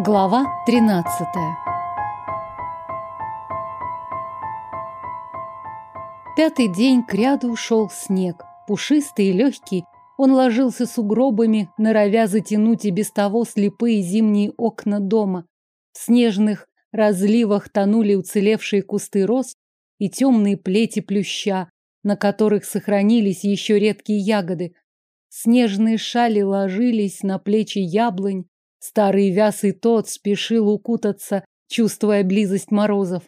Глава 13. Пятый день к ряду ушел снег, пушистый и легкий. Он ложился сугробами, норовя затянуть и без того слепые зимние окна дома. В снежных разливах тонули уцелевшие кусты роз и темные плети плюща, на которых сохранились еще редкие ягоды. Снежные шали ложились на плечи яблонь, Старый вяз тот спешил укутаться, чувствуя близость морозов.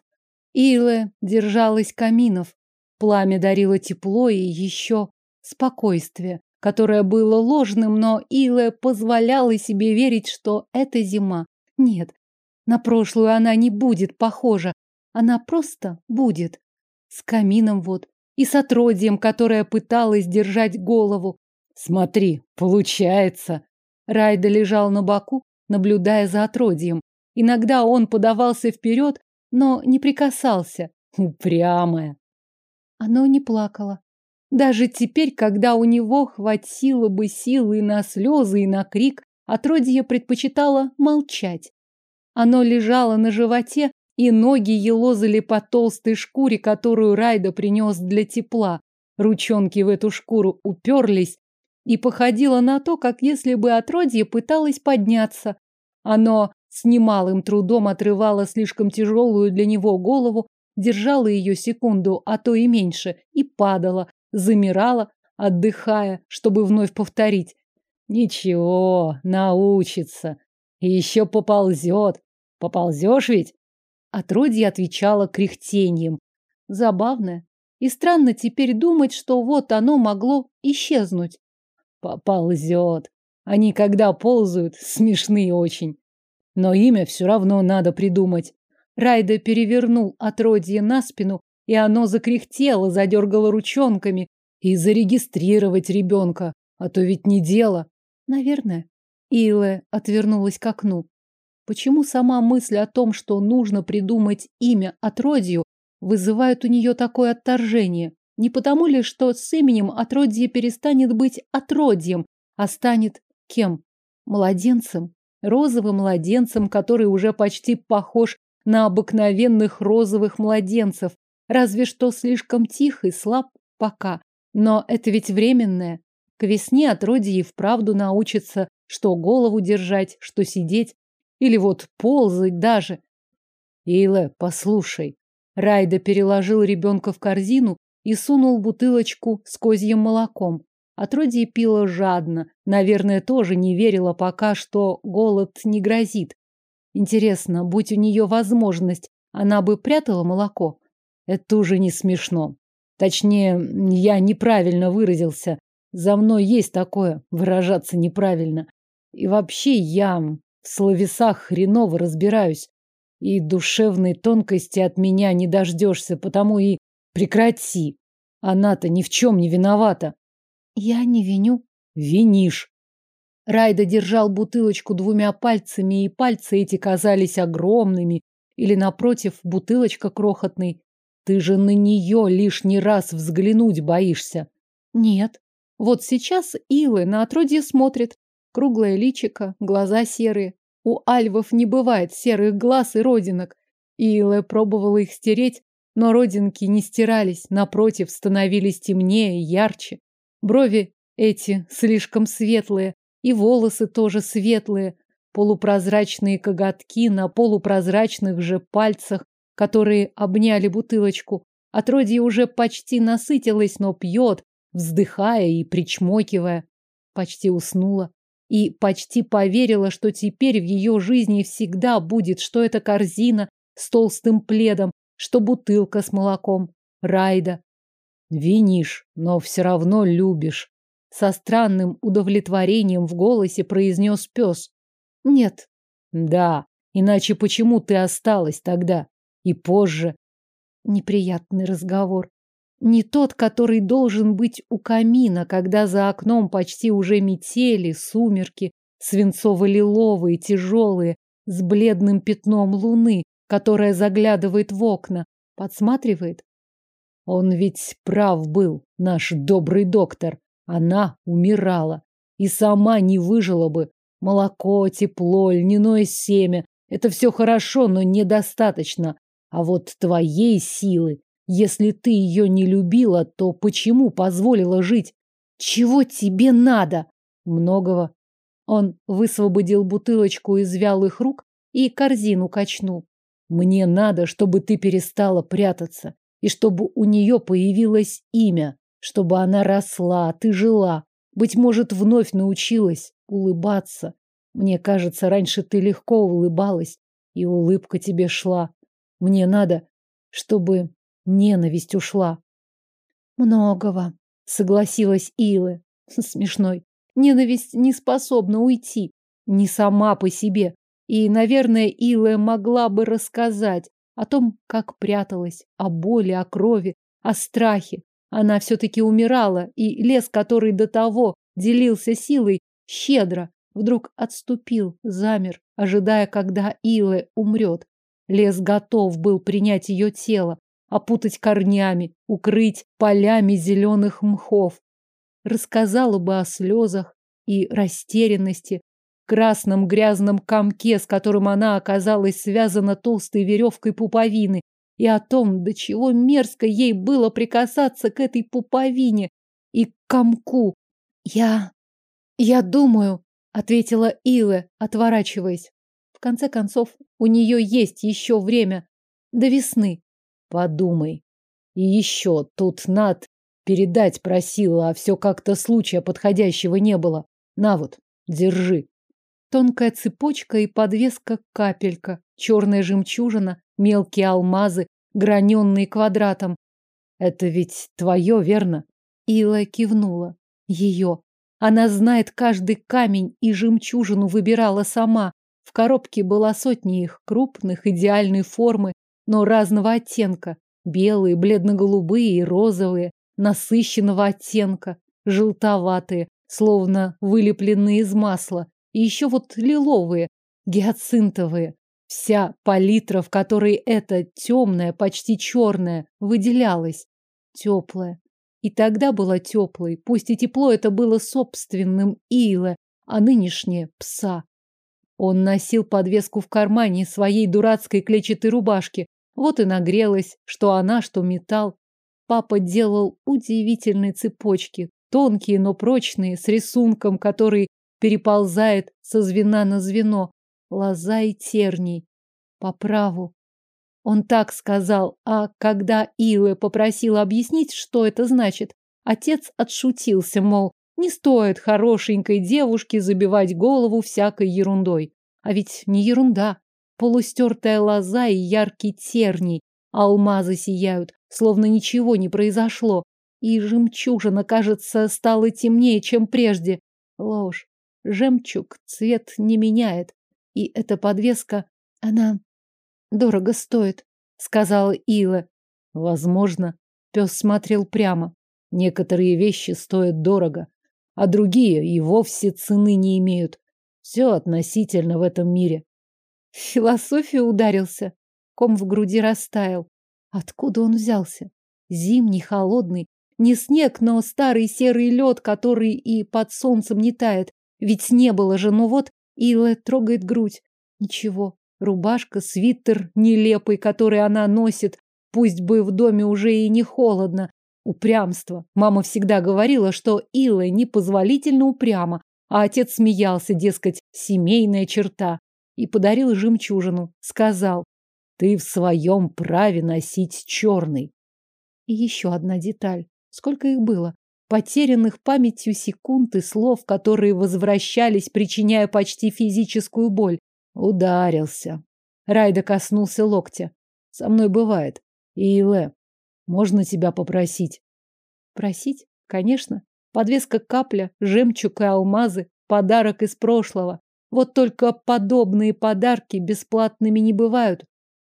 Илэ держалась каминов. Пламя дарило тепло и еще спокойствие, которое было ложным, но Илэ позволяла себе верить, что это зима. Нет, на прошлую она не будет похожа. Она просто будет. С камином вот. И с отродьем, которое пыталось держать голову. Смотри, получается. Райда лежал на боку, наблюдая за отродьем. Иногда он подавался вперед, но не прикасался. Упрямая. Оно не плакало. Даже теперь, когда у него хватило бы силы на слезы, и на крик, отродье предпочитало молчать. Оно лежало на животе, и ноги елозали по толстой шкуре, которую Райда принес для тепла. Ручонки в эту шкуру уперлись, и походило на то, как если бы отродье пыталось подняться. Оно с немалым трудом отрывало слишком тяжелую для него голову, держало ее секунду, а то и меньше, и падало, замирало, отдыхая, чтобы вновь повторить. Ничего, научится. И еще поползет. Поползешь ведь? Отродье отвечало кряхтением. Забавно. И странно теперь думать, что вот оно могло исчезнуть. Поползет. Они когда ползают, смешные очень. Но имя все равно надо придумать. Райда перевернул отродье на спину, и оно закряхтело, задергало ручонками. И зарегистрировать ребенка, а то ведь не дело. Наверное. Илэ отвернулась к окну. Почему сама мысль о том, что нужно придумать имя отродью, вызывает у нее такое отторжение? Не потому ли, что с именем отродье перестанет быть отродьем, а станет кем? Младенцем. Розовым младенцем, который уже почти похож на обыкновенных розовых младенцев, разве что слишком тих и слаб пока. Но это ведь временное. К весне отродье и вправду научится, что голову держать, что сидеть, или вот ползать даже. Эйле, послушай. Райда переложил ребенка в корзину и сунул бутылочку с козьим молоком. Отродье пила жадно, наверное, тоже не верила пока, что голод не грозит. Интересно, будь у нее возможность, она бы прятала молоко? Это уже не смешно. Точнее, я неправильно выразился. За мной есть такое, выражаться неправильно. И вообще я в словесах хреново разбираюсь. И душевной тонкости от меня не дождешься, потому и Прекрати. Она-то ни в чем не виновата. Я не виню. Винишь. Райда держал бутылочку двумя пальцами, и пальцы эти казались огромными, или, напротив, бутылочка крохотной. Ты же на нее лишний раз взглянуть боишься. Нет. Вот сейчас Илы на отродье смотрит. Круглое личико, глаза серые. У альвов не бывает серых глаз и родинок. Илэ пробовала их стереть, но родинки не стирались, напротив, становились темнее, ярче. Брови эти слишком светлые, и волосы тоже светлые, полупрозрачные коготки на полупрозрачных же пальцах, которые обняли бутылочку. Отродье уже почти насытилось, но пьет, вздыхая и причмокивая. Почти уснула и почти поверила, что теперь в ее жизни всегда будет, что это корзина с толстым пледом, что бутылка с молоком. Райда. Винишь, но все равно любишь. Со странным удовлетворением в голосе произнес пес. Нет. Да, иначе почему ты осталась тогда? И позже. Неприятный разговор. Не тот, который должен быть у камина, когда за окном почти уже метели, сумерки, свинцово-лиловые, тяжелые, с бледным пятном луны, которая заглядывает в окна, подсматривает. Он ведь прав был, наш добрый доктор. Она умирала и сама не выжила бы. Молоко, тепло, льняное семя – это все хорошо, но недостаточно. А вот твоей силы, если ты ее не любила, то почему позволила жить? Чего тебе надо? Многого. Он высвободил бутылочку из вялых рук и корзину качнул. Мне надо, чтобы ты перестала прятаться, и чтобы у нее появилось имя, чтобы она росла, ты жила, быть может, вновь научилась улыбаться. Мне кажется, раньше ты легко улыбалась, и улыбка тебе шла. Мне надо, чтобы ненависть ушла. Многого, согласилась Илы. Смешной. Ненависть не способна уйти, не сама по себе. И, наверное, Илэ могла бы рассказать о том, как пряталась, о боли, о крови, о страхе. Она все-таки умирала, и лес, который до того делился силой, щедро, вдруг отступил, замер, ожидая, когда Илэ умрет. Лес готов был принять ее тело, опутать корнями, укрыть полями зеленых мхов. Рассказала бы о слезах и растерянности, красном грязном комке, с которым она оказалась связана толстой веревкой пуповины, и о том, до чего мерзко ей было прикасаться к этой пуповине и к комку. «Я... я думаю», — ответила Илэ, отворачиваясь. В конце концов, у нее есть еще время. До весны. Подумай. И еще тут Над передать просила, а все как-то случая подходящего не было. На вот, держи. Тонкая цепочка и подвеска-капелька, черная жемчужина, мелкие алмазы, граненные квадратом. Это ведь твое, верно? Ила кивнула. Ее. Она знает каждый камень и жемчужину выбирала сама. В коробке была сотни их, крупных, идеальной формы, но разного оттенка. Белые, бледно-голубые и розовые, насыщенного оттенка, желтоватые, словно вылепленные из масла, и еще вот лиловые, гиацинтовые. Вся палитра, в которой эта темная, почти черная, выделялась. Теплая. И тогда была теплой. Пусть и тепло это было собственным Иле, а нынешнее — пса. Он носил подвеску в кармане своей дурацкой клетчатой рубашки. Вот и нагрелась, что она, что металл. Папа делал удивительные цепочки, тонкие, но прочные, с рисунком, который переползает со звена на звено, лоза и терний. По праву. Он так сказал, а когда Илэ попросила объяснить, что это значит, отец отшутился, мол, не стоит хорошенькой девушке забивать голову всякой ерундой. А ведь не ерунда. Полустертая лоза и яркий терний. Алмазы сияют, словно ничего не произошло. И жемчужина, кажется, стала темнее, чем прежде. Ложь. Жемчуг цвет не меняет. И эта подвеска, она дорого стоит, сказала Ила. Возможно, пес смотрел прямо. Некоторые вещи стоят дорого, а другие и вовсе цены не имеют. Все относительно в этом мире. Философия ударился. Ком в груди растаял. Откуда он взялся? Зимний, холодный. Не снег, но старый серый лед, который и под солнцем не тает. Ведь не было же, ну вот, Ила трогает грудь. Ничего, рубашка, свитер нелепый, который она носит, пусть бы в доме уже и не холодно. Упрямство. Мама всегда говорила, что Илла непозволительно упряма, а отец смеялся, дескать, семейная черта. И подарил жемчужину. Сказал, ты в своем праве носить черный. И еще одна деталь. Сколько их было? Потерянных памятью секунд и слов, которые возвращались, причиняя почти физическую боль. Ударился. Райда коснулся локтя. Со мной бывает. Илэ, можно тебя попросить? Просить? Конечно. Подвеска капля, жемчуг и алмазы, подарок из прошлого. Вот только подобные подарки бесплатными не бывают.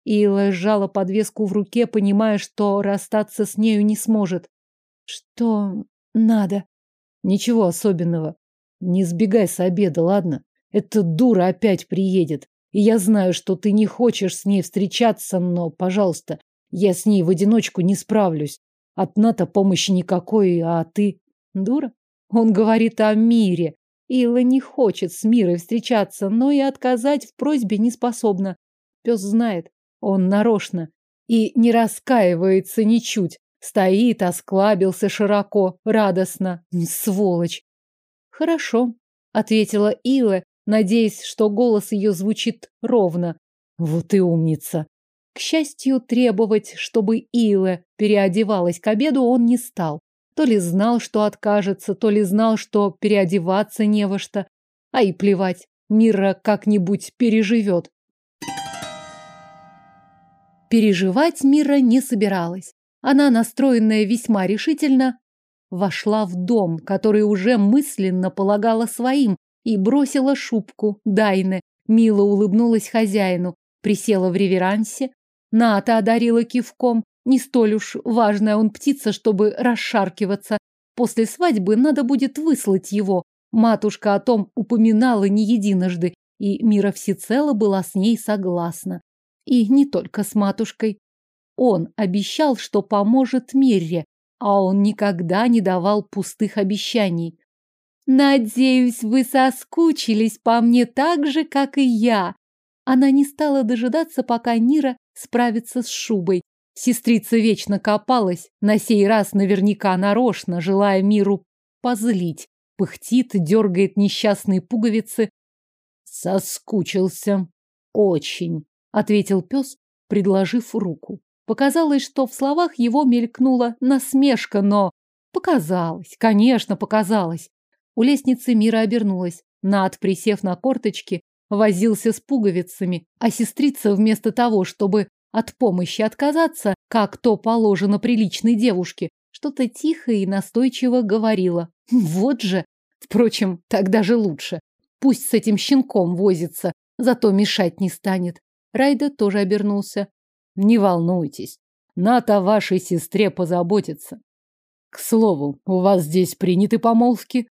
Ила сжала подвеску в руке, понимая, что расстаться с нею не сможет. Что надо. Ничего особенного. Не сбегай с обеда, ладно? Эта дура опять приедет. И я знаю, что ты не хочешь с ней встречаться, но, пожалуйста, я с ней в одиночку не справлюсь. От НАТО помощи никакой, а ты... Дура? Он говорит о мире. Ила не хочет с Мирой встречаться, но и отказать в просьбе не способна. Пес знает, он нарочно. И не раскаивается ничуть. Стоит, осклабился широко, радостно. Сволочь. Хорошо, ответила Ила, надеясь, что голос ее звучит ровно. Вот и умница. К счастью, требовать, чтобы Ила переодевалась к обеду, он не стал. То ли знал, что откажется, то ли знал, что переодеваться не во что. А и плевать, Мира как-нибудь переживет. Переживать Мира не собиралась. Она, настроенная весьма решительно, вошла в дом, который уже мысленно полагала своим, и бросила шубку Дайны. Мило улыбнулась хозяину, присела в реверансе. Ната одарила кивком. Не столь уж важная он птица, чтобы расшаркиваться. После свадьбы надо будет выслать его. Матушка о том упоминала не единожды, и Мира всецело была с ней согласна. И не только с матушкой. Он обещал, что поможет Мирре, а он никогда не давал пустых обещаний. «Надеюсь, вы соскучились по мне так же, как и я». Она не стала дожидаться, пока Нира справится с шубой. Сестрица вечно копалась, на сей раз наверняка нарочно, желая миру позлить. Пыхтит, дергает несчастные пуговицы. «Соскучился. Очень», — ответил пес, предложив руку. Показалось, что в словах его мелькнула насмешка, но... Показалось, конечно, показалось. У лестницы Мира обернулась. Над, присев на корточки, возился с пуговицами, а сестрица вместо того, чтобы от помощи отказаться, как то положено приличной девушке, что-то тихо и настойчиво говорила. Вот же! Впрочем, так даже лучше. Пусть с этим щенком возится, зато мешать не станет. Райда тоже обернулся. Не волнуйтесь, Ната вашей сестре позаботится. К слову, у вас здесь приняты помолвки?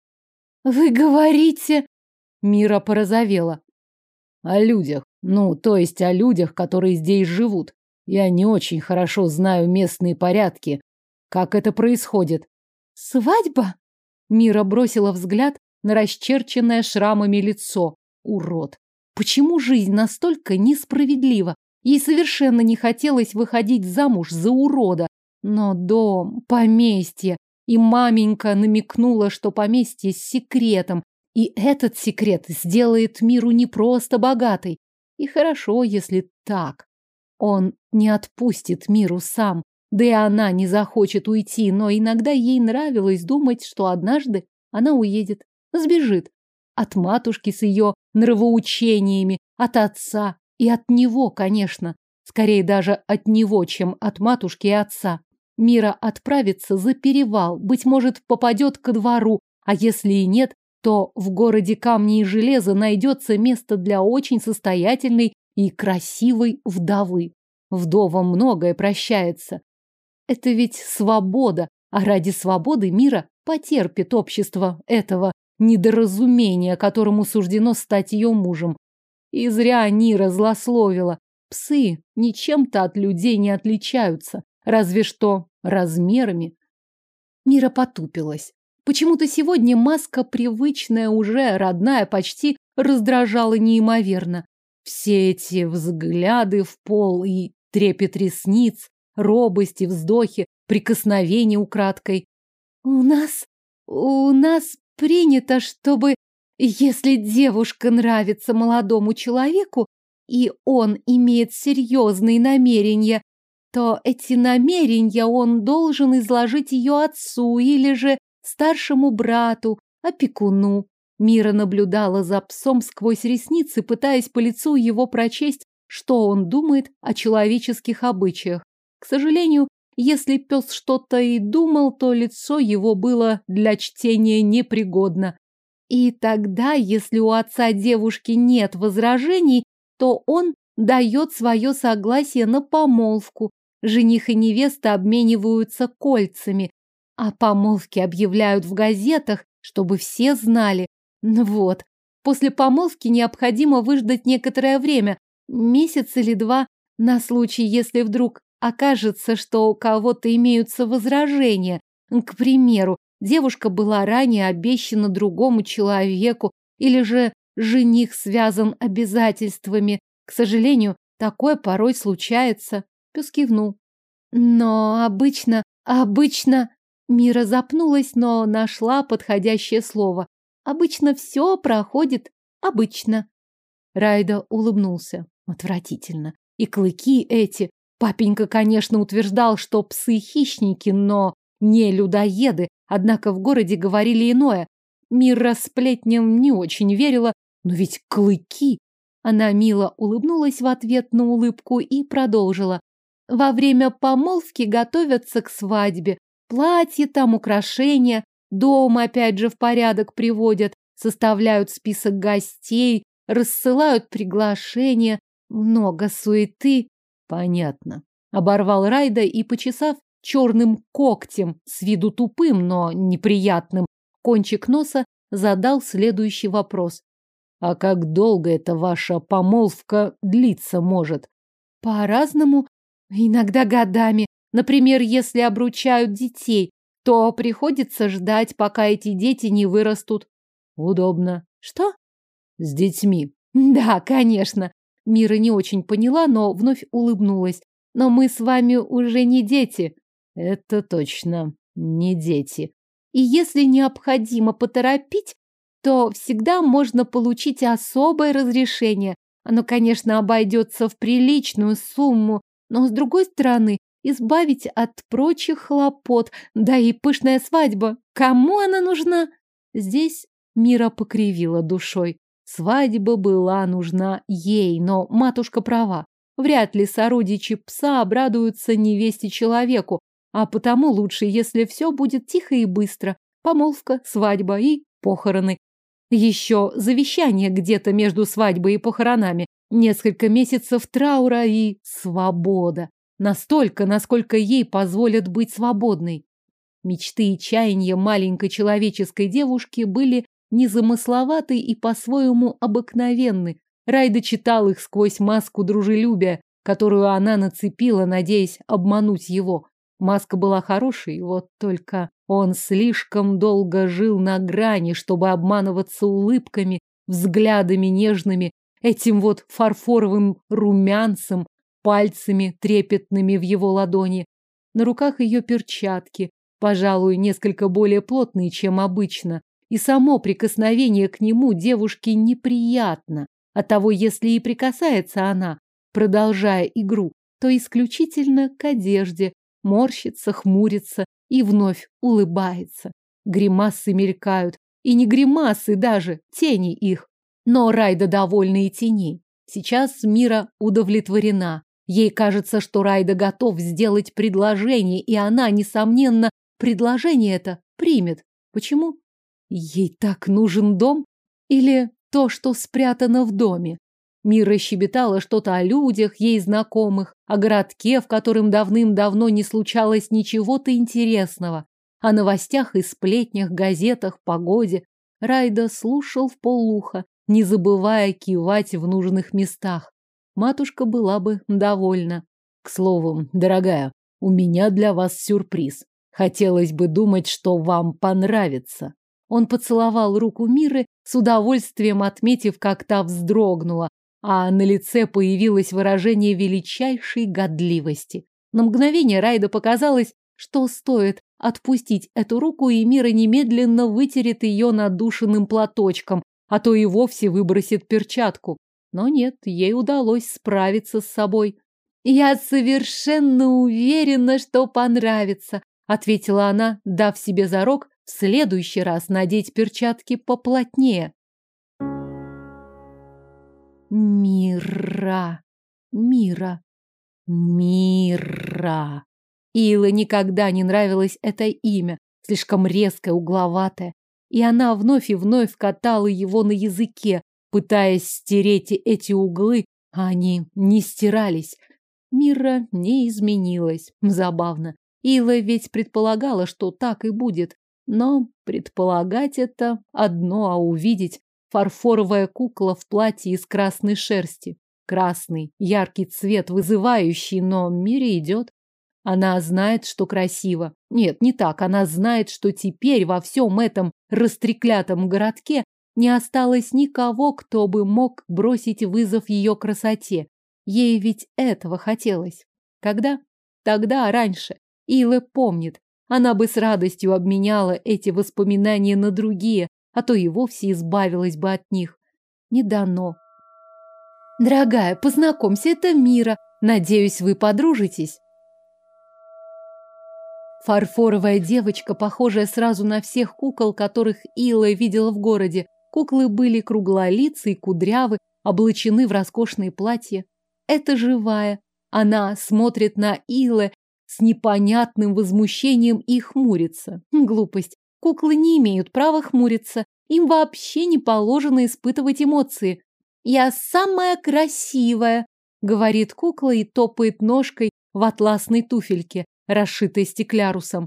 Вы говорите... Мира порозовела. О людях. Ну, то есть о людях, которые здесь живут. Я не очень хорошо знаю местные порядки. Как это происходит? Свадьба? Мира бросила взгляд на расчерченное шрамами лицо. Урод. Почему жизнь настолько несправедлива? Ей совершенно не хотелось выходить замуж за урода. Но дом, поместье. И маменька намекнула, что поместье с секретом. И этот секрет сделает миру не просто богатой. И хорошо, если так. Он не отпустит миру сам. Да и она не захочет уйти, но иногда ей нравилось думать, что однажды она уедет, сбежит. От матушки с ее нравоучениями, от отца, и от него, конечно. Скорее даже от него, чем от матушки и отца. Мира отправится за перевал, быть может, попадет ко двору, а если и нет, то в городе камни и железо найдется место для очень состоятельной и красивой вдовы. Вдовам многое прощается. Это ведь свобода, а ради свободы мира потерпит общество этого недоразумения, которому суждено стать ее мужем. И зря Нира злословила. Псы ничем-то от людей не отличаются, разве что размерами. Мира потупилась. Почему-то сегодня маска, привычная уже, родная, почти раздражала неимоверно. Все эти взгляды в пол и трепет ресниц, робости, вздохи, прикосновения украдкой. У нас... у нас принято, чтобы если девушка нравится молодому человеку, и он имеет серьезные намерения, то эти намерения он должен изложить ее отцу или же старшему брату, опекуну. Мира наблюдала за псом сквозь ресницы, пытаясь по лицу его прочесть, что он думает о человеческих обычаях. К сожалению, если пес что-то и думал, то лицо его было для чтения непригодно. И тогда, если у отца девушки нет возражений, то он дает свое согласие на помолвку. Жених и невеста обмениваются кольцами, а помолвки объявляют в газетах, чтобы все знали. Ну вот, после помолвки необходимо выждать некоторое время, месяц или два, на случай, если вдруг окажется, что у кого-то имеются возражения. К примеру, девушка была ранее обещана другому человеку, или же жених связан обязательствами. К сожалению, такое порой случается. Пес кивнул. Но обычно, обычно... Мира запнулась, но нашла подходящее слово. Обычно все проходит обычно. Райда улыбнулся. Отвратительно. И клыки эти. Папенька, конечно, утверждал, что псы хищники, но не людоеды. Однако в городе говорили иное. Мира сплетням не очень верила, но ведь клыки... Она мило улыбнулась в ответ на улыбку и продолжила. Во время помолвки готовятся к свадьбе. Платье там, украшения. Дом опять же в порядок приводят. Составляют список гостей, рассылают приглашения. Много суеты. Понятно. Оборвал Райда и, почесав черным когтем, с виду тупым, но неприятным, кончик носа, задал следующий вопрос. А как долго эта ваша помолвка длиться может? По-разному. Иногда годами. Например, если обручают детей, то приходится ждать, пока эти дети не вырастут. Удобно. Что? С детьми. Да, конечно. Мира не очень поняла, но вновь улыбнулась. Но мы с вами уже не дети. Это точно, не дети. И если необходимо поторопить, то всегда можно получить особое разрешение. Оно, конечно, обойдется в приличную сумму, но, с другой стороны, избавить от прочих хлопот, да и пышная свадьба. Кому она нужна? Здесь Мира покривила душой. Свадьба была нужна ей, но матушка права. Вряд ли сородичи пса обрадуются невесте человеку, а потому лучше, если все будет тихо и быстро. Помолвка, свадьба и похороны. Еще завещание где-то между свадьбой и похоронами. Несколько месяцев траура и свобода. Настолько, насколько ей позволят быть свободной. Мечты и чаяния маленькой человеческой девушки были незамысловаты и по-своему обыкновенны. Райда читал их сквозь маску дружелюбия, которую она нацепила, надеясь обмануть его. Маска была хорошей, вот только он слишком долго жил на грани, чтобы обманываться улыбками, взглядами нежными, этим вот фарфоровым румянцем, пальцами трепетными в его ладони. На руках ее перчатки, пожалуй, несколько более плотные, чем обычно, и само прикосновение к нему девушке неприятно. Оттого, если и прикасается она, продолжая игру, то исключительно к одежде, морщится, хмурится и вновь улыбается. Гримасы мелькают, и не гримасы даже, тени их. Но Райда довольна и тени. Сейчас Мира удовлетворена. Ей кажется, что Райда готов сделать предложение, и она, несомненно, предложение это примет. Почему? Ей так нужен дом? Или то, что спрятано в доме? Мира щебетала что-то о людях, ей знакомых, о городке, в котором давным-давно не случалось ничего-то интересного, о новостях и сплетнях, газетах, погоде. Райда слушал в полуха, не забывая кивать в нужных местах. Матушка была бы довольна. К слову, дорогая, у меня для вас сюрприз. Хотелось бы думать, что вам понравится. Он поцеловал руку Миры, с удовольствием отметив, как та вздрогнула, а на лице появилось выражение величайшей годливости. На мгновение Райда показалось, что стоит отпустить эту руку, и Мира немедленно вытерет ее надушенным платочком, а то и вовсе выбросит перчатку. Но нет, ей удалось справиться с собой. «Я совершенно уверена, что понравится», — ответила она, дав себе зарок, в следующий раз надеть перчатки поплотнее. Мира. Мира. Мира. Ила никогда не нравилось это имя, слишком резкое, угловатое. И она вновь и вновь катала его на языке, пытаясь стереть эти углы, а они не стирались. Мира не изменилась. Забавно. Ила ведь предполагала, что так и будет. Но предполагать это одно, а увидеть фарфоровая кукла в платье из красной шерсти. Красный, яркий цвет, вызывающий, но Мире идет. Она знает, что красиво. Нет, не так. Она знает, что теперь во всем этом растреклятом городке не осталось никого, кто бы мог бросить вызов ее красоте. Ей ведь этого хотелось. Когда? Тогда, раньше. Илэ помнит. Она бы с радостью обменяла эти воспоминания на другие, а то и вовсе избавилась бы от них. Не дано. Дорогая, познакомься, это Мира. Надеюсь, вы подружитесь. Фарфоровая девочка, похожая сразу на всех кукол, которых Илла видела в городе. Куклы были круглолицые, кудрявы, облачены в роскошные платья. Это живая. Она смотрит на Илла с непонятным возмущением и хмурится. Глупость. Куклы не имеют права хмуриться. Им вообще не положено испытывать эмоции. «Я самая красивая», — говорит кукла и топает ножкой в атласной туфельке расшитой стеклярусом.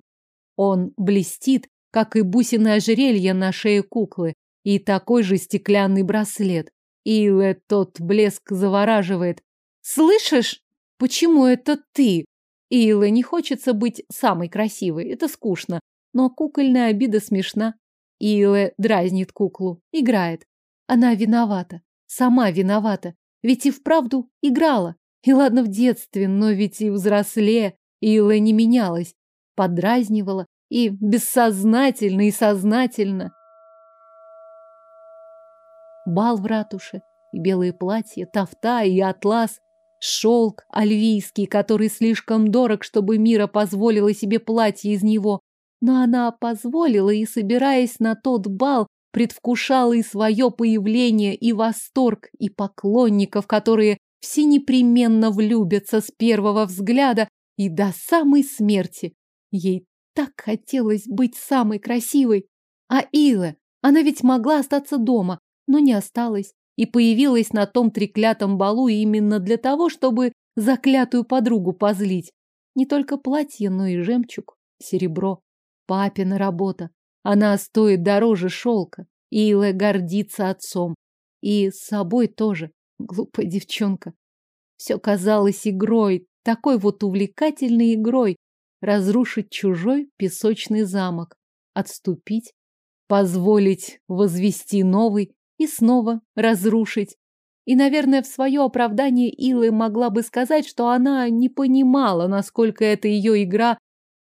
Он блестит, как и бусины ожерелья на шее куклы, и такой же стеклянный браслет. И тот блеск завораживает. «Слышишь? Почему это ты?» Илэ не хочется быть самой красивой, это скучно, но кукольная обида смешна. Илэ дразнит куклу, играет. Она виновата, сама виновата, ведь и вправду играла. И ладно в детстве, но ведь и взрослее. Илла не менялась, подразнивала и бессознательно и сознательно. Бал в ратуше, и белые платья, тафта и атлас, шелк альвийский, который слишком дорог, чтобы Мира позволила себе платье из него. Но она позволила и, собираясь на тот бал, предвкушала и свое появление, и восторг, и поклонников, которые все непременно влюбятся с первого взгляда и до самой смерти. Ей так хотелось быть самой красивой. А Ила, она ведь могла остаться дома, но не осталась и появилась на том треклятом балу именно для того, чтобы заклятую подругу позлить. Не только платье, но и жемчуг, серебро. Папина работа. Она стоит дороже шелка. Ила гордится отцом. И с собой тоже. Глупая девчонка. Все казалось игрой, такой вот увлекательной игрой разрушить чужой песочный замок, отступить, позволить возвести новый и снова разрушить. И, наверное, в свое оправдание Илы могла бы сказать, что она не понимала, насколько эта ее игра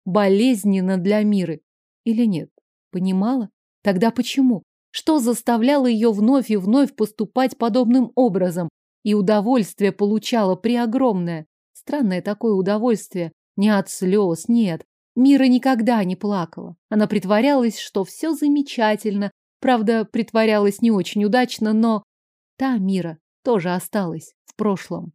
болезненна для мира. Или нет? Понимала? Тогда почему? Что заставляло ее вновь и вновь поступать подобным образом? И удовольствие получала преогромное. Странное такое удовольствие. Не от слез, нет. Мира никогда не плакала. Она притворялась, что все замечательно. Правда, притворялась не очень удачно, но та Мира тоже осталась в прошлом.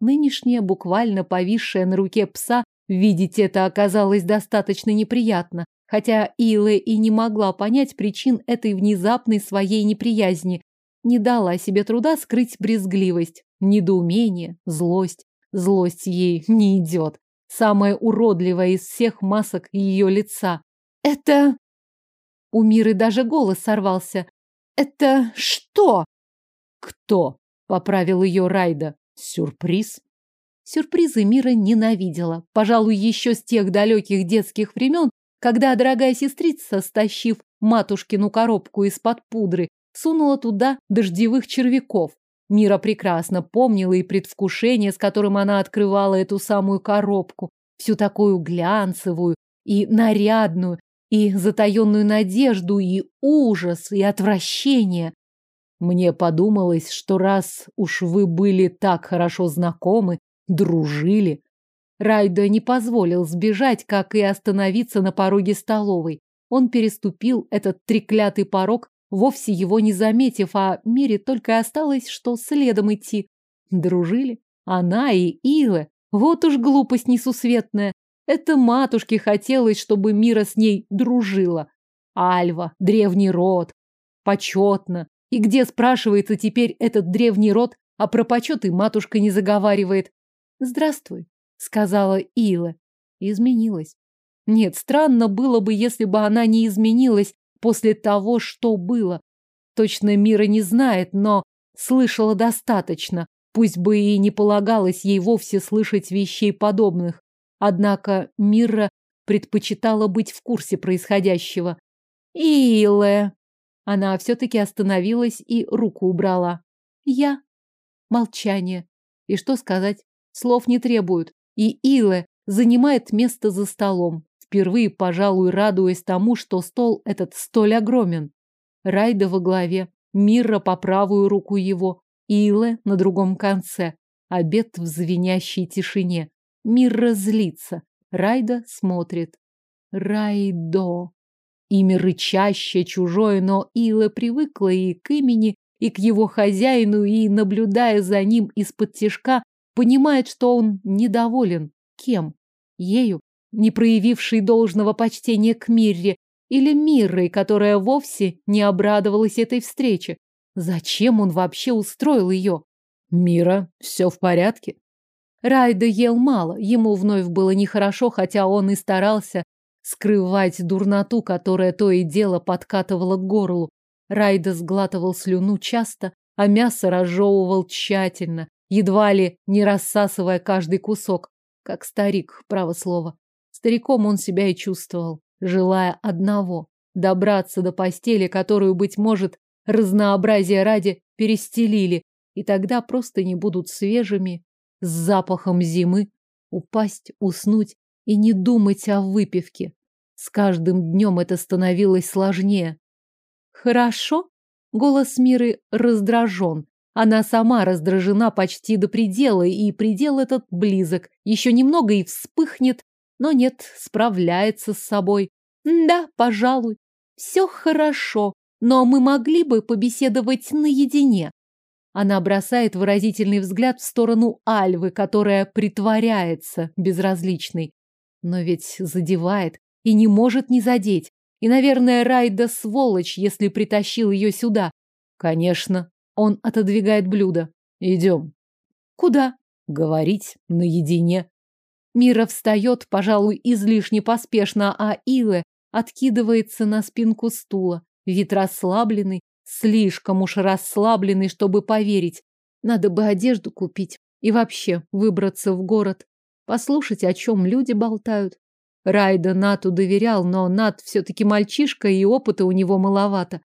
Нынешняя, буквально повисшая на руке пса, видеть это оказалось достаточно неприятно, хотя Илэ и не могла понять причин этой внезапной своей неприязни, не дала себе труда скрыть брезгливость, недоумение, злость. Злость ей не идет. Самая уродливая из всех масок ее лица. Это... У Миры даже голос сорвался. Это что? Кто? Поправил ее Райда. Сюрприз. Сюрпризы Мира ненавидела. Пожалуй, еще с тех далеких детских времен, когда дорогая сестрица, стащив матушкину коробку из-под пудры, сунула туда дождевых червяков. Мира прекрасно помнила и предвкушение, с которым она открывала эту самую коробку, всю такую глянцевую и нарядную, и затаенную надежду, и ужас, и отвращение. Мне подумалось, что раз уж вы были так хорошо знакомы, дружили. Райда не позволил сбежать, как и остановиться на пороге столовой. Он переступил этот треклятый порог вовсе его не заметив, а Мире только осталось, что следом идти. Дружили? Она и Ила. Вот уж глупость несусветная. Это матушке хотелось, чтобы Мира с ней дружила. Альва, древний род. Почетно. И где, спрашивается, теперь этот древний род, а про почет и матушка не заговаривает. «Здравствуй», — сказала Ила. Изменилась. Нет, странно было бы, если бы она не изменилась, после того, что было. Точно Мира не знает, но слышала достаточно, пусть бы и не полагалось ей вовсе слышать вещей подобных. Однако Мирра предпочитала быть в курсе происходящего. Илэ. Она все-таки остановилась и руку убрала. Я. Молчание. И что сказать? Слов не требуют. И Илэ занимает место за столом, впервые, пожалуй, радуясь тому, что стол этот столь огромен. Райда во главе, Мира по правую руку его, Илэ на другом конце. Обед в звенящей тишине. Мирра злится. Райда смотрит. Райдо. Имя рычащее, чужое, но Ила привыкла и к имени, и к его хозяину, и, наблюдая за ним из-под тишка, понимает, что он недоволен. Кем? Ею, не проявившей должного почтения к Мирре, или Миррой, которая вовсе не обрадовалась этой встрече. Зачем он вообще устроил ее? Мира, все в порядке? Райда ел мало, ему вновь было нехорошо, хотя он и старался скрывать дурноту, которая то и дело подкатывала к горлу. Райда сглатывал слюну часто, а мясо разжевывал тщательно, едва ли не рассасывая каждый кусок, как старик, право слово. Стариком он себя и чувствовал, желая одного – добраться до постели, которую, быть может, разнообразие ради перестелили, и тогда просто не будут свежими с запахом зимы, упасть, уснуть и не думать о выпивке. С каждым днем это становилось сложнее. Хорошо? Голос Миры раздражен. Она сама раздражена почти до предела, и предел этот близок. Еще немного и вспыхнет, но нет, справляется с собой. Да, пожалуй, все хорошо, но мы могли бы побеседовать наедине. Она бросает выразительный взгляд в сторону Альвы, которая притворяется безразличной. Но ведь задевает и не может не задеть. И, наверное, Райда сволочь, если притащил ее сюда. Конечно. Он отодвигает блюдо. Идем. Куда? Говорить наедине. Мира встает, пожалуй, излишне поспешно, а Илэ откидывается на спинку стула. Вид расслабленный, Слишком уж расслабленный, чтобы поверить. Надо бы одежду купить и вообще выбраться в город, послушать, о чем люди болтают. Райда Нату доверял, но Нат все-таки мальчишка, и опыта у него маловато.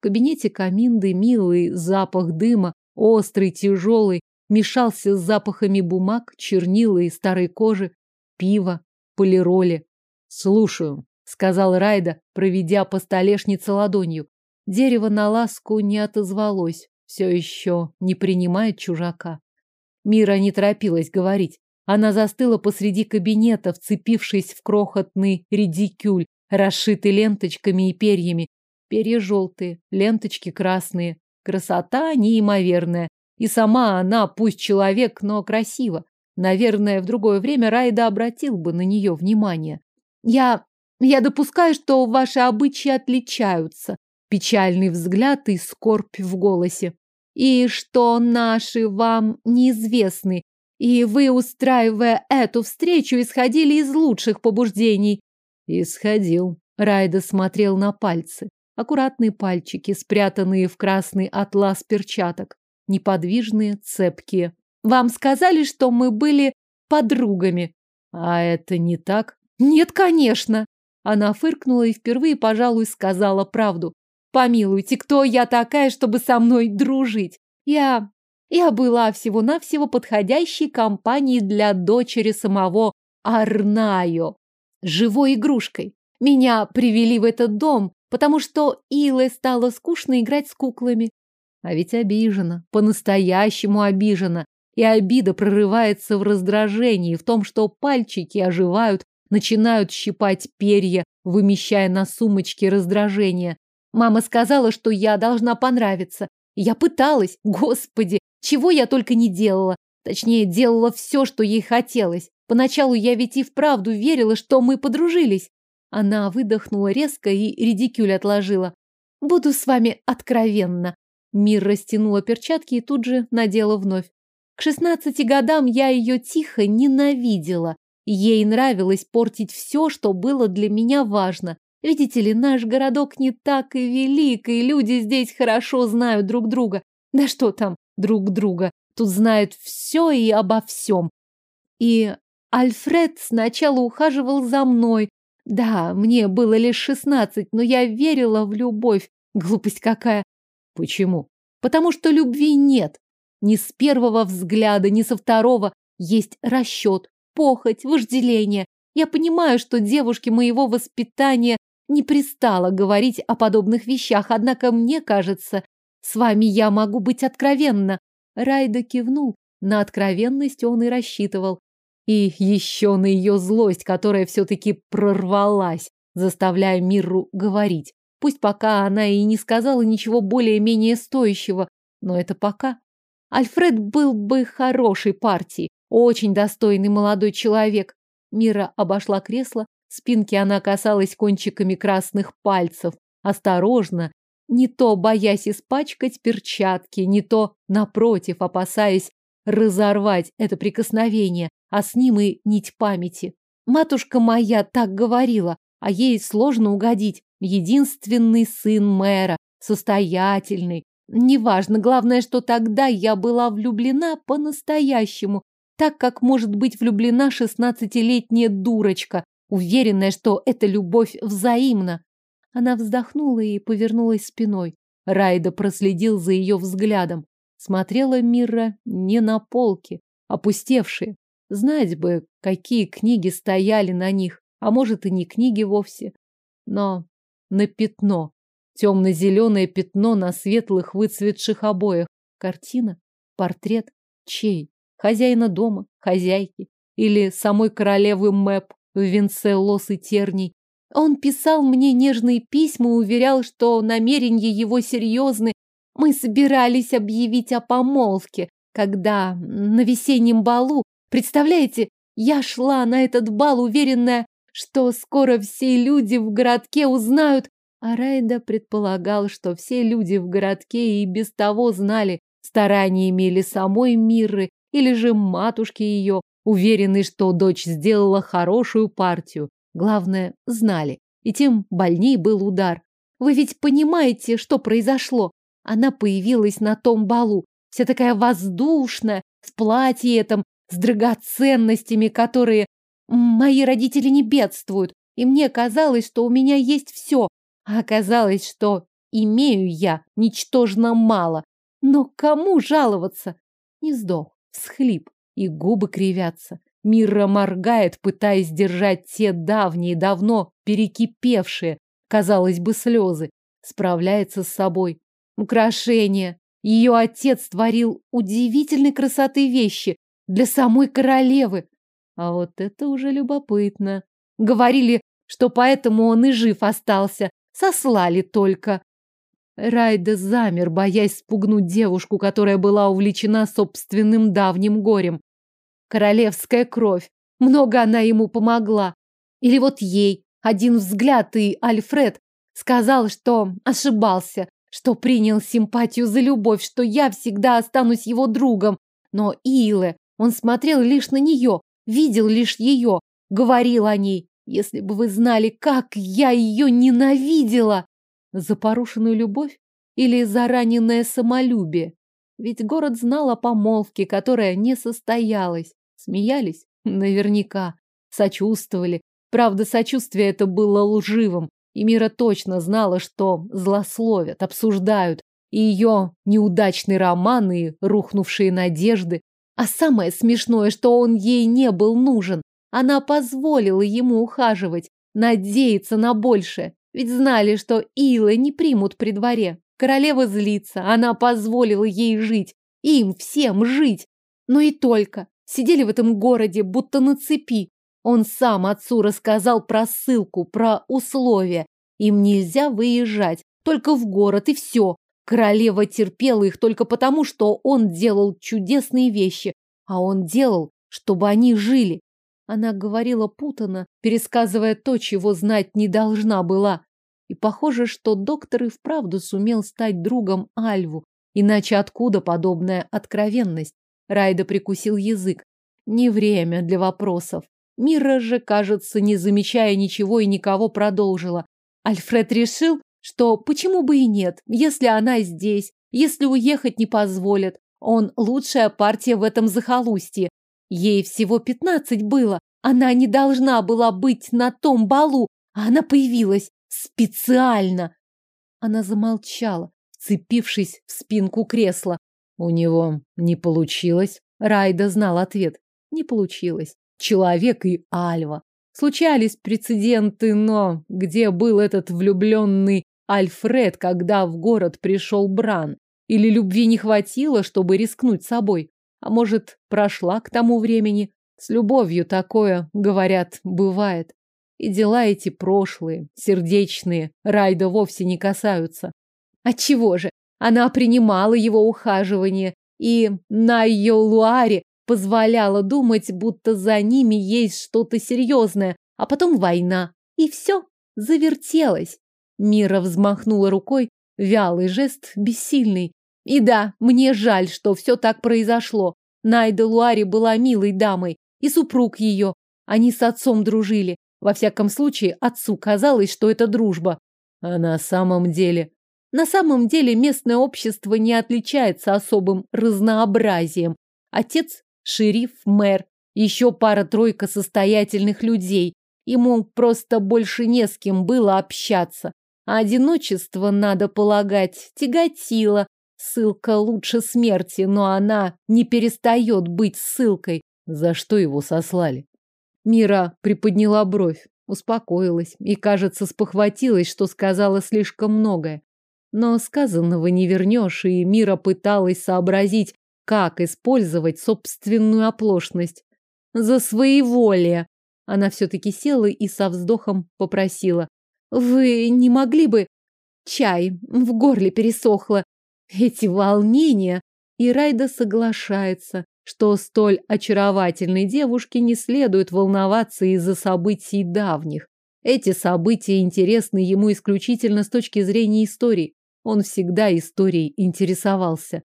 В кабинете камин дымил, запах дыма, острый, тяжелый, мешался с запахами бумаг, чернила и старой кожи, пива, полироли. «Слушаю», — сказал Райда, проведя по столешнице ладонью. Дерево на ласку не отозвалось, все еще не принимает чужака. Мира не торопилась говорить. Она застыла посреди кабинета, вцепившись в крохотный редикюль, расшитый ленточками и перьями. Перья желтые, ленточки красные. Красота неимоверная. И сама она, пусть человек, но красиво. Наверное, в другое время Райда обратил бы на нее внимание. Я... я допускаю, что ваши обычаи отличаются, печальный взгляд и скорбь в голосе. И что наши вам неизвестны, и вы, устраивая эту встречу, исходили из лучших побуждений. Исходил. Райда смотрел на пальцы. Аккуратные пальчики, спрятанные в красный атлас перчаток. Неподвижные, цепкие. Вам сказали, что мы были подругами. А это не так? Нет, конечно. Она фыркнула и впервые, пожалуй, сказала правду. Помилуйте, кто я такая, чтобы со мной дружить? Я... Я была всего-навсего подходящей компанией для дочери самого Арнайо. Живой игрушкой. Меня привели в этот дом, потому что Илэ стало скучно играть с куклами. А ведь обижена, по-настоящему обижена. И обида прорывается в раздражении, в том, что пальчики оживают, начинают щипать перья, вымещая на сумочке раздражение. Мама сказала, что я должна понравиться. я пыталась. Господи, чего я только не делала. Точнее, делала все, что ей хотелось. Поначалу я ведь и вправду верила, что мы подружились. Она выдохнула резко и редикюль отложила. Буду с вами откровенна. Мир растянула перчатки и тут же надела вновь. К шестнадцати годам я ее тихо ненавидела. Ей нравилось портить все, что было для меня важно. Видите ли, наш городок не так и велик, и люди здесь хорошо знают друг друга. Да что там друг друга, тут знают все и обо всем. И Альфред сначала ухаживал за мной. Да, мне было лишь шестнадцать, но я верила в любовь. Глупость какая. Почему? Потому что любви нет. Ни с первого взгляда, ни со второго есть расчет, похоть, вожделение. Я понимаю, что девушке моего воспитания не пристало говорить о подобных вещах, однако мне кажется, с вами я могу быть откровенна. Райда кивнул. На откровенность он и рассчитывал. И еще на ее злость, которая все-таки прорвалась, заставляя Мирру говорить. Пусть пока она и не сказала ничего более-менее стоящего, но это пока. Альфред был бы хорошей партией, очень достойный молодой человек. Мира обошла кресло, спинки она касалась кончиками красных пальцев, осторожно, не то боясь испачкать перчатки, не то, напротив, опасаясь разорвать это прикосновение, а с ним и нить памяти. Матушка моя так говорила, а ей сложно угодить. Единственный сын мэра, состоятельный. Неважно, главное, что тогда я была влюблена по-настоящему, так как может быть влюблена шестнадцатилетняя дурочка, уверенная, что эта любовь взаимна. Она вздохнула и повернулась спиной. Райда проследил за ее взглядом. Смотрела Мира не на полки, опустевшие. Знать бы, какие книги стояли на них, а может и не книги вовсе. Но на пятно. Темно-зеленое пятно на светлых выцветших обоях. Картина? Портрет? Чей? Хозяина дома? Хозяйки? Или самой королевы Мэп в венце лос и терний? Он писал мне нежные письма и уверял, что намерения его серьезны. Мы собирались объявить о помолвке, когда на весеннем балу, представляете, я шла на этот бал, уверенная, что скоро все люди в городке узнают, а Райда предполагал, что все люди в городке и без того знали стараниями или самой Мирры, или же матушки ее, уверенный, что дочь сделала хорошую партию. Главное, знали. И тем больней был удар. Вы ведь понимаете, что произошло? Она появилась на том балу, вся такая воздушная, в платье этом, с драгоценностями, которые мои родители не бедствуют. И мне казалось, что у меня есть все. А оказалось, что имею я ничтожно мало. Но кому жаловаться? Не вздох, всхлип, и губы кривятся. Мира моргает, пытаясь держать те давние, давно перекипевшие, казалось бы, слезы. Справляется с собой. Украшения. Ее отец творил удивительной красоты вещи для самой королевы. А вот это уже любопытно. Говорили, что поэтому он и жив остался. Сослали только. Райда замер, боясь спугнуть девушку, которая была увлечена собственным давним горем. Королевская кровь. Много она ему помогла. Или вот ей. Один взгляд, и Альфред сказал, что ошибался, что принял симпатию за любовь, что я всегда останусь его другом. Но Иле, он смотрел лишь на нее, видел лишь ее, говорил о ней. Если бы вы знали, как я ее ненавидела! За порушенную любовь или за раненое самолюбие? Ведь город знал о помолвке, которая не состоялась. Смеялись? Наверняка. Сочувствовали. Правда, сочувствие это было лживым. И Мира точно знала, что злословят, обсуждают. И ее неудачный роман, и рухнувшие надежды. А самое смешное, что он ей не был нужен. Она позволила ему ухаживать, надеяться на большее. Ведь знали, что Илы не примут при дворе. Королева злится, она позволила ей жить. Им всем жить. Но и только. Сидели в этом городе, будто на цепи. Он сам отцу рассказал про ссылку, про условия. Им нельзя выезжать, только в город и все. Королева терпела их только потому, что он делал чудесные вещи, а он делал, чтобы они жили. Она говорила путано, пересказывая то, чего знать не должна была. И похоже, что доктор и вправду сумел стать другом Альву, иначе откуда подобная откровенность? Райда прикусил язык. Не время для вопросов. Мира же, кажется, не замечая ничего и никого, продолжила. Альфред решил, что почему бы и нет, если она здесь, если уехать не позволят. Он лучшая партия в этом захолустье. Ей всего пятнадцать было. Она не должна была быть на том балу, а она появилась специально. Она замолчала, вцепившись в спинку кресла. У него не получилось. Райда знал ответ. Не получилось. Человек и Альва. Случались прецеденты, но где был этот влюбленный Альфред, когда в город пришел Бран? Или любви не хватило, чтобы рискнуть собой? А может, прошла к тому времени? С любовью такое, говорят, бывает. И дела эти прошлые, сердечные, Райда вовсе не касаются. Отчего же? Она принимала его ухаживание, и на ее луаре позволяла думать, будто за ними есть что-то серьезное, а потом война. И все, завертелось. Мира взмахнула рукой, вялый жест, бессильный. И да, мне жаль, что все так произошло. Найда Луари была милой дамой, и супруг ее. Они с отцом дружили. Во всяком случае, отцу казалось, что это дружба. А на самом деле... На самом деле местное общество не отличается особым разнообразием. Отец шериф, мэр, еще пара-тройка состоятельных людей. Ему просто больше не с кем было общаться. А одиночество, надо полагать, тяготило. Ссылка лучше смерти, но она не перестает быть ссылкой. За что его сослали? Мира приподняла бровь, успокоилась и, кажется, спохватилась, что сказала слишком многое. Но сказанного не вернешь, и Мира пыталась сообразить, как использовать собственную оплошность. За своеволие. Она все-таки села и со вздохом попросила. Вы не могли бы... Чай в горле пересохло. Эти волнения. И Райда соглашается, что столь очаровательной девушке не следует волноваться из-за событий давних. Эти события интересны ему исключительно с точки зрения истории. Он всегда историей интересовался.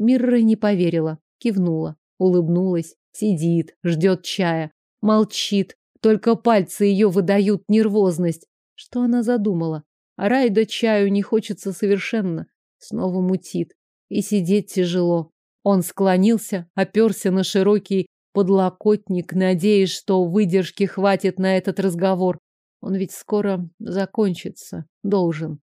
Мирра не поверила, кивнула, улыбнулась, сидит, ждет чая, молчит, только пальцы ее выдают нервозность. Что она задумала? А Райда чаю не хочется совершенно. Снова мутит. И сидеть тяжело. Он склонился, оперся на широкий подлокотник, надеясь, что выдержки хватит на этот разговор. Он ведь скоро закончится. Должен.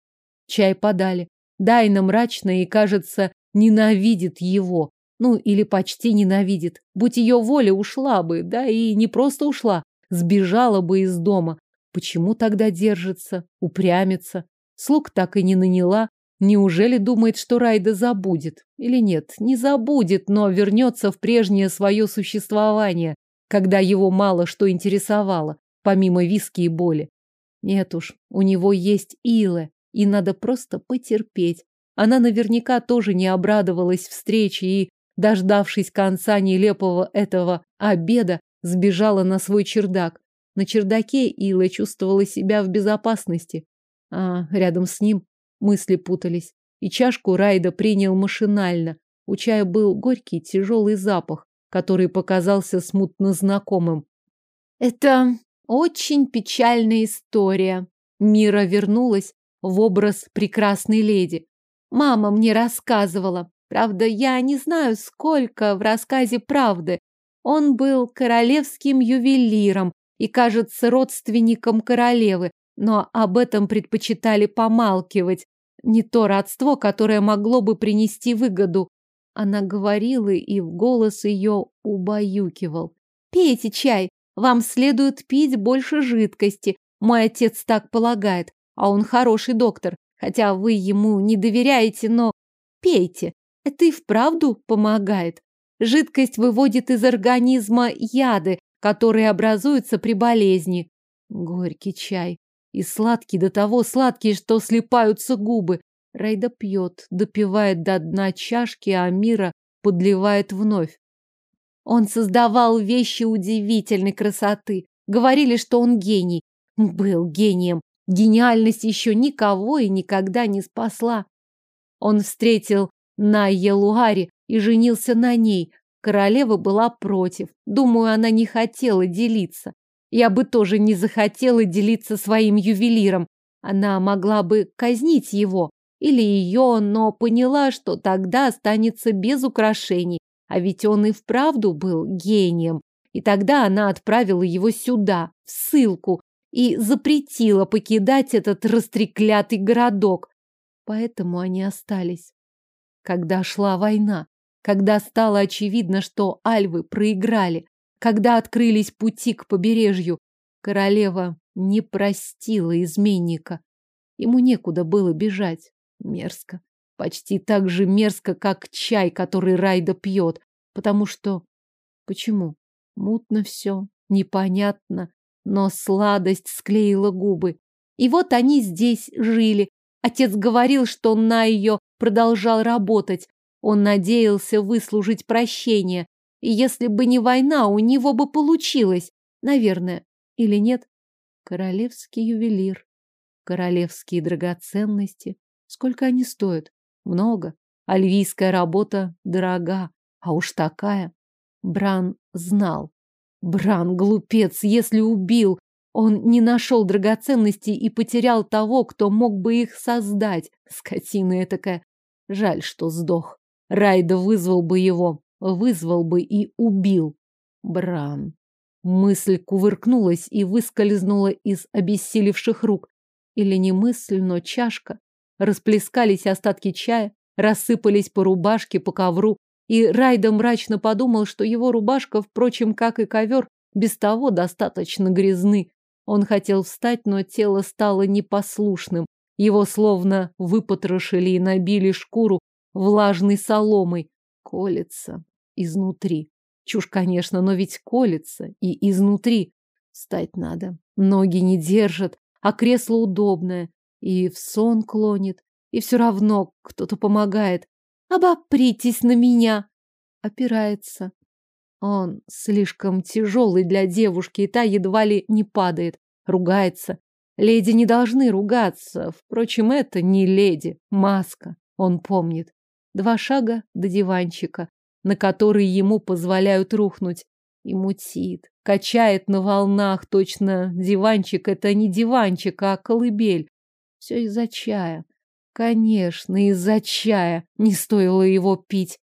Чай подали. Дайна мрачно и, кажется, ненавидит его. Ну, или почти ненавидит. Будь ее воля, ушла бы, да и не просто ушла, сбежала бы из дома. Почему тогда держится, упрямится? Слуг так и не наняла. Неужели думает, что Райда забудет? Или нет, не забудет, но вернется в прежнее свое существование, когда его мало что интересовало, помимо виски и боли. Нет уж, у него есть Илэ, и надо просто потерпеть. Она наверняка тоже не обрадовалась встрече и, дождавшись конца нелепого этого обеда, сбежала на свой чердак. На чердаке Ила чувствовала себя в безопасности. А рядом с ним мысли путались. И чашку Райда принял машинально. У чая был горький, тяжелый запах, который показался смутно знакомым. Это очень печальная история. Мира вернулась в образ прекрасной леди. Мама мне рассказывала. Правда, я не знаю, сколько в рассказе правды. Он был королевским ювелиром и, кажется, родственником королевы, но об этом предпочитали помалкивать. Не то родство, которое могло бы принести выгоду. Она говорила, и в голос ее убаюкивал. «Пейте чай, вам следует пить больше жидкости. Мой отец так полагает, а он хороший доктор. Хотя вы ему не доверяете, но пейте. Это и вправду помогает. Жидкость выводит из организма яды, которые образуются при болезни. Горький чай. И сладкий до того сладкий, что слипаются губы. Райда пьет, допивает до дна чашки, а Мира подливает вновь. Он создавал вещи удивительной красоты. Говорили, что он гений. Был гением. Гениальность еще никого и никогда не спасла. Он встретил на Елуаре и женился на ней. Королева была против. Думаю, она не хотела делиться. Я бы тоже не захотела делиться своим ювелиром. Она могла бы казнить его или ее, но поняла, что тогда останется без украшений. А ведь он и вправду был гением. И тогда она отправила его сюда, в ссылку, и запретила покидать этот растреклятый городок. Поэтому они остались. Когда шла война, когда стало очевидно, что альвы проиграли, когда открылись пути к побережью, королева не простила изменника. Ему некуда было бежать. Мерзко. Почти так же мерзко, как чай, который Райда пьет. Потому что... Почему? Мутно все, непонятно, но сладость склеила губы. И вот они здесь жили. Отец говорил, что на ее продолжал работать. Он надеялся выслужить прощение. И если бы не война, у него бы получилось. Наверное. Или нет? Королевский ювелир. Королевские драгоценности. Сколько они стоят? Много. Альвийская работа дорога, а уж такая. Бран знал. Бран, глупец, если убил, он не нашел драгоценностей и потерял того, кто мог бы их создать. Скотина этакая. Жаль, что сдох. Райда вызвал бы его, вызвал бы и убил. Бран. Мысль кувыркнулась и выскользнула из обессилевших рук. Или не мысль, но чашка. Расплескались остатки чая, рассыпались по рубашке, по ковру, и Райда мрачно подумал, что его рубашка, впрочем, как и ковер, без того достаточно грязны. Он хотел встать, но тело стало непослушным. Его словно выпотрошили и набили шкуру влажной соломой. Колется изнутри. Чушь, конечно, но ведь колется и изнутри. Встать надо. Ноги не держат, а кресло удобное и в сон клонит, и все равно кто-то помогает. Обопритесь на меня. Опирается. Он слишком тяжелый для девушки, и та едва ли не падает. Ругается. Леди не должны ругаться. Впрочем, это не леди. Маска. Он помнит. Два шага до диванчика, на который ему позволяют рухнуть. И мутит. Качает на волнах. Точно диванчик это не диванчик, а колыбель. Все из-за чая. Конечно, из-за чая. Не стоило его пить.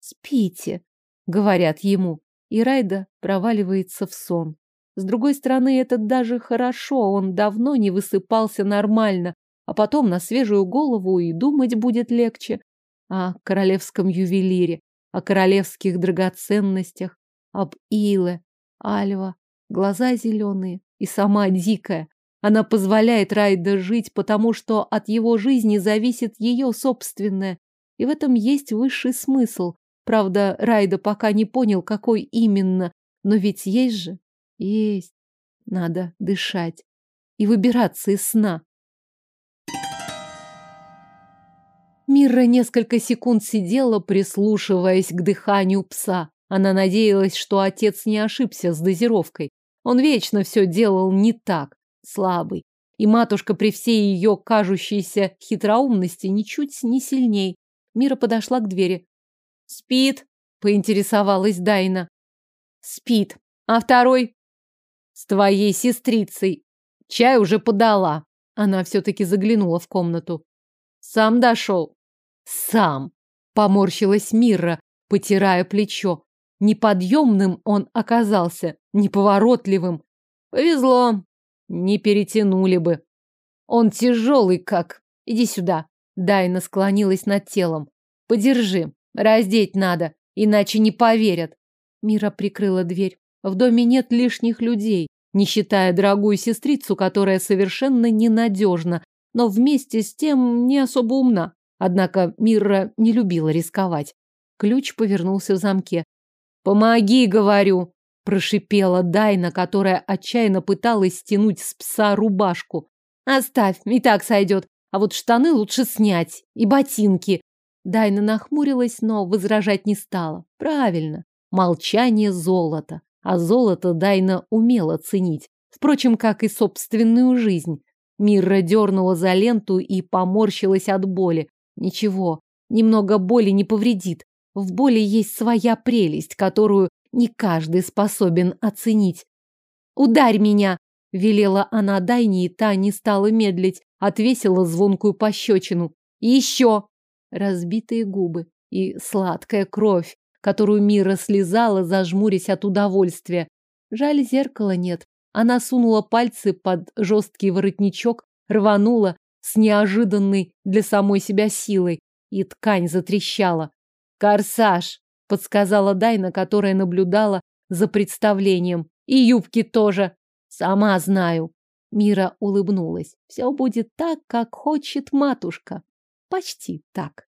Спите, говорят ему. И Райда проваливается в сон. С другой стороны, это даже хорошо. Он давно не высыпался нормально. А потом на свежую голову и думать будет легче. О королевском ювелире, о королевских драгоценностях, об Иле, Альва, глаза зеленые и сама дикая. Она позволяет Райда жить, потому что от его жизни зависит ее собственное. И в этом есть высший смысл. Правда, Райда пока не понял, какой именно. Но ведь есть же. Есть. Надо дышать. И выбираться из сна. Мира несколько секунд сидела, прислушиваясь к дыханию пса. Она надеялась, что отец не ошибся с дозировкой. Он вечно все делал не так слабый. И матушка при всей ее кажущейся хитроумности ничуть не сильней. Мира подошла к двери. «Спит?» – поинтересовалась Дайна. «Спит. А второй?» «С твоей сестрицей. Чай уже подала». Она все-таки заглянула в комнату. «Сам дошел?» «Сам», – поморщилась Мира, потирая плечо. Неподъемным он оказался, неповоротливым. «Повезло, не перетянули бы. Он тяжелый как. Иди сюда. Дайна склонилась над телом. Подержи. Раздеть надо, иначе не поверят. Мира прикрыла дверь. В доме нет лишних людей, не считая дорогую сестрицу, которая совершенно ненадежна, но вместе с тем не особо умна. Однако Мира не любила рисковать. Ключ повернулся в замке. «Помоги, говорю!» Прошипела Дайна, которая отчаянно пыталась стянуть с пса рубашку. «Оставь, и так сойдет. А вот штаны лучше снять. И ботинки». Дайна нахмурилась, но возражать не стала. Правильно. Молчание золота. А золото Дайна умела ценить. Впрочем, как и собственную жизнь. Мирра дернула за ленту и поморщилась от боли. Ничего, немного боли не повредит. В боли есть своя прелесть, которую не каждый способен оценить. «Ударь меня!» — велела она Дайне, и та не стала медлить, отвесила звонкую пощечину. «Еще!» Разбитые губы и сладкая кровь, которую Мира слезала, зажмурясь от удовольствия. Жаль, зеркала нет. Она сунула пальцы под жесткий воротничок, рванула с неожиданной для самой себя силой, и ткань затрещала. «Корсаж!» — подсказала Дайна, которая наблюдала за представлением. «И юбки тоже!» «Сама знаю!» Мира улыбнулась. «Все будет так, как хочет матушка. Почти так».